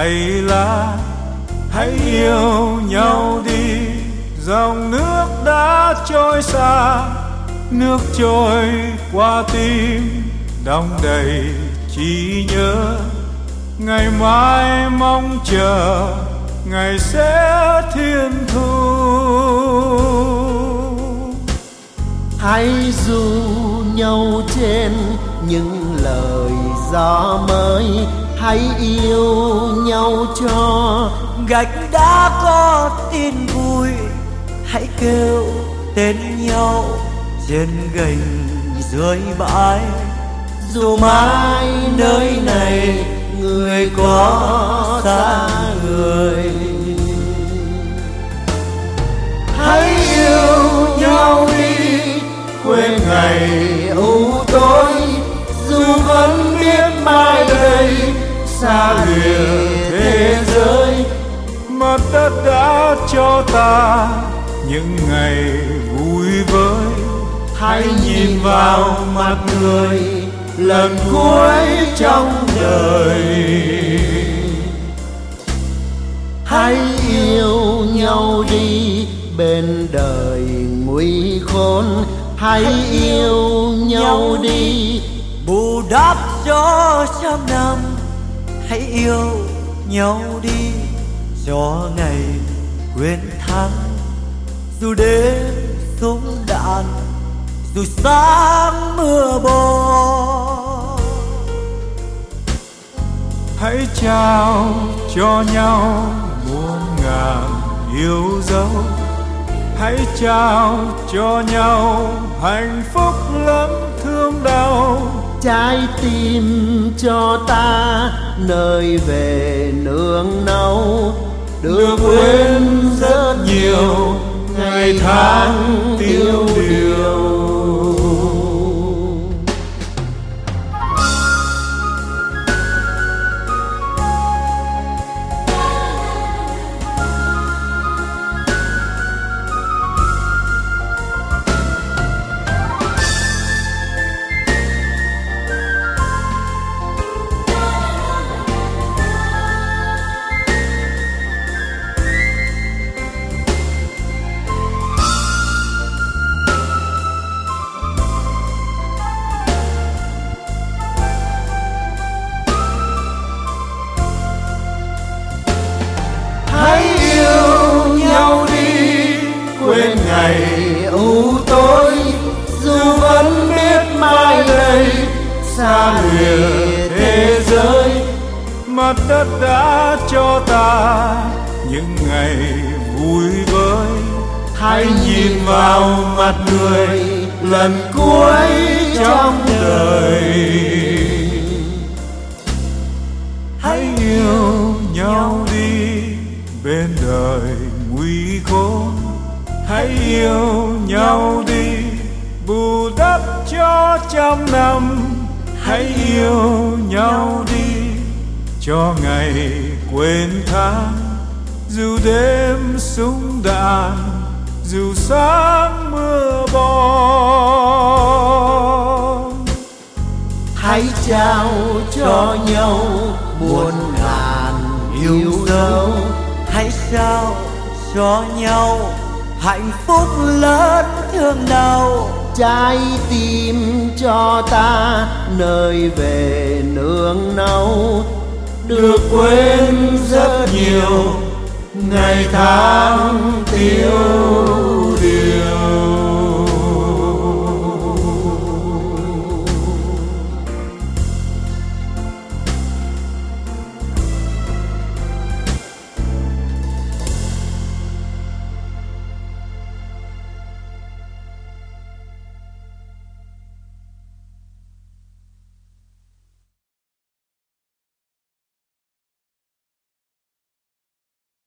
Hãy là, hãy yêu nhau đi. Dòng nước đã trôi xa nước trôi qua tim. Đong đầy chỉ nhớ ngày mai mong chờ ngày sẽ thiên thu. Hãy du nhau trên những lời gió mới hãy yêu nhau cho gạch đã có tin vui. Hãy kêu tên nhau trên gành dưới bãi. Dù mai nơi này người có xa người. Hãy yêu nhau đi, quên ngày xa lìa thế giới mặt đất đã cho ta. Những ngày vui với hãy nhìn vào mặt người lần cuối trong đời. Hãy yêu nhau đi bên đời nguy khốn. Hãy yêu nhau đi, bù đắp cho trăm năm hãy yêu nhau đi. Cho ngày quên tháng dù đêm súng đạn dù sáng mưa bom hãy trao cho nhau muôn ngàn yêu dấu. Hãy trao cho nhau hạnh phúc lắm thương đau. Trái tim cho ta nơi về nương náu được quên rất nhiều ngày tháng ngày u tối, dù vẫn biết mai đây xa lìa thế giới, mặt đất đã cho ta những ngày vui với hãy nhìn vào mặt người lần cuối trong đời. Hãy yêu nhau đi bên đời nguy khốn hãy yêu nhau đi, bù đắp cho trăm năm. Hãy yêu nhau đi, cho ngày quên tháng. Dù đêm súng đạn, dù sáng mưa bom. Hãy trao cho nhau muôn ngàn yêu dấu. Hãy trao cho nhau hạnh phúc lớn thương đau trái tim cho ta nơi về nương náu được quên rất nhiều ngày tháng